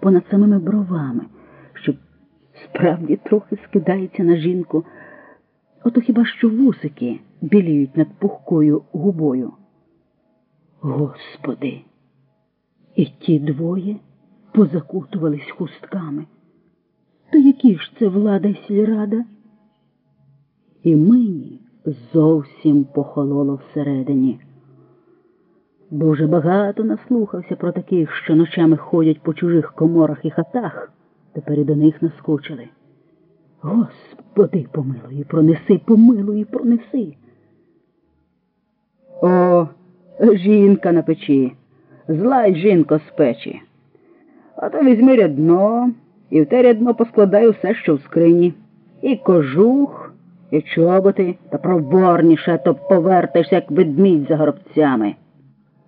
понад самими бровами, що справді трохи скидається на жінку. Ото хіба що вусики біліють над пухкою губою. Господи, і ті двоє позакутувались хустками. То які ж це влада й сільрада? І мені зовсім похололо всередині. Бо вже багато наслухався про таких, що ночами ходять по чужих коморах і хатах, тепер і до них наскочили. Господи, помилуй, пронеси, помилуй, пронеси. О, жінка на печі, злай жінко з печі. А то візьми рядно, і в те рядно поскладай усе, що в скрині. І кожух, і чоботи, та проворніше, то повертаєшся, як ведмідь за горобцями.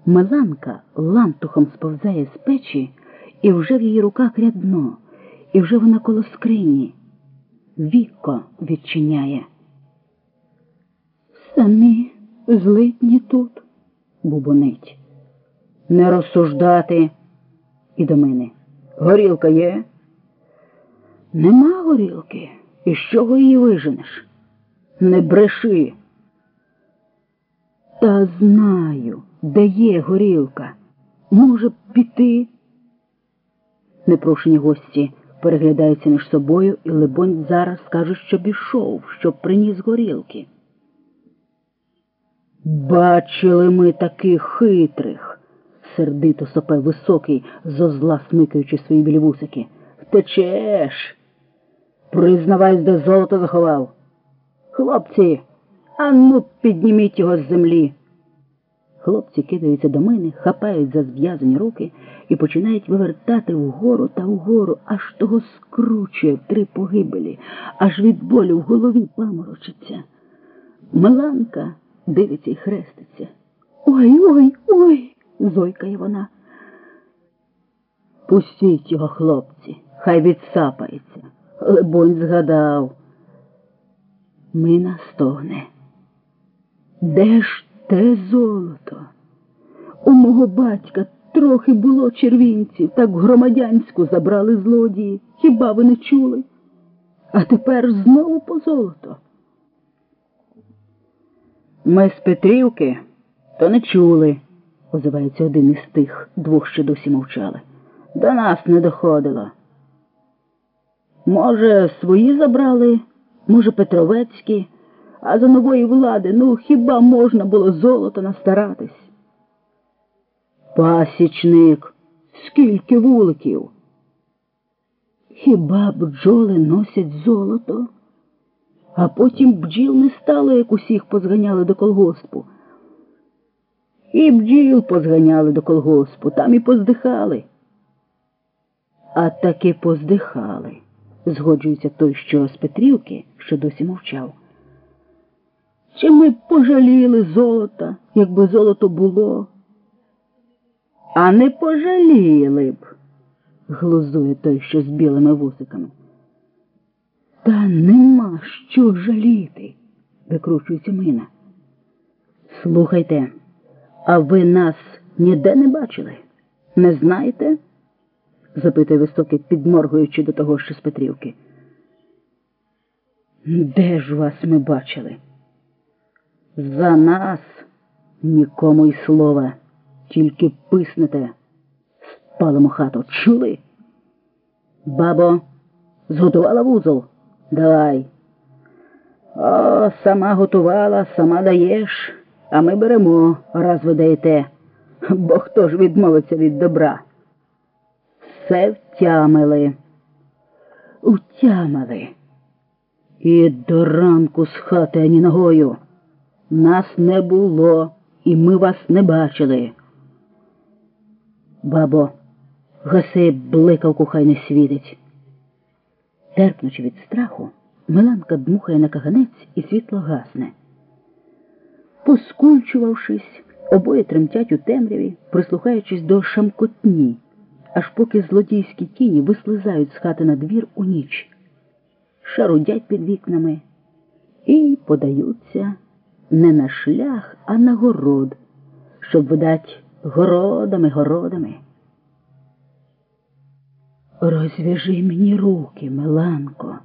Меланка лантухом сповзає з печі, і вже в її руках рядно, і вже вона коло скрині. Віко відчиняє. Самі злитні тут, бубонить. Не розсуждати. І до мене. Горілка є? Нема горілки. І з чого її виженеш? Не бреши. Та знаю, де є горілка. Може б піти. Непрошені гості переглядаються між собою і, либонь, зараз скажуть, що пішов, щоб приніс горілки. Бачили ми таких хитрих, сердито сопе високий, зо зла смикаючи свої білі вусики. Втечеш. Признавайся, де золото заховав. Хлопці, а ну підніміть його з землі. Хлопці кидаються до мене, хапають за зв'язані руки і починають вивертати вгору та вгору, аж того скручує три погибелі, аж від болю в голові паморочиться. Миланка дивиться і хреститься. Ой, ой, ой, зойкає вона. Пустіть його, хлопці, хай відсапається. Лебонь згадав. Мина стогне. Де ж те золото? У мого батька трохи було червінців, так громадянську забрали злодії. Хіба ви не чули? А тепер знову по золото. Ми з Петрівки то не чули, озивається один із тих двох, що досі мовчали. До нас не доходило. Може, свої забрали, може, Петровецькі, а за нової влади, ну хіба можна було золото настаратись? Пасічник, скільки вуликів? Хіба бджоли носять золото? А потім бджіл не стало, як усіх позганяли до колгоспу. І бджіл позганяли до колгоспу, там і поздихали. А таки поздихали, згоджується той, що з Петрівки, що досі мовчав. Чи ми пожаліли золота, якби золото було? А не пожаліли б, глузує той, що з білими вусиками. Та нема що жаліти, викручується мина. Слухайте, а ви нас ніде не бачили? Не знаєте? запитує високий, підморгуючи до того, що з Петрівки. Де ж вас ми бачили? За нас нікому й слова, тільки писнете, спалимо хату. Чули? Бабо, зготувала вузол? Давай. О, сама готувала, сама даєш, а ми беремо, раз ви даєте. Бо хто ж відмовиться від добра? Все втямили. Утямили. І до ранку з хати ані ногою. Нас не було, і ми вас не бачили. Бабо, гаси бликавку хай не світить. Терпнучи від страху, Миланка дмухає на каганець і світло гасне. Поскульчувавшись, обоє тремтять у темряві, прислухаючись до шамкотні, аж поки злодійські тіні вислизають з хати на двір у ніч, шарудять під вікнами і подаються не на шлях, а на город, щоб, видать, городами, городами. Розв'яжи мені руки, Миланко.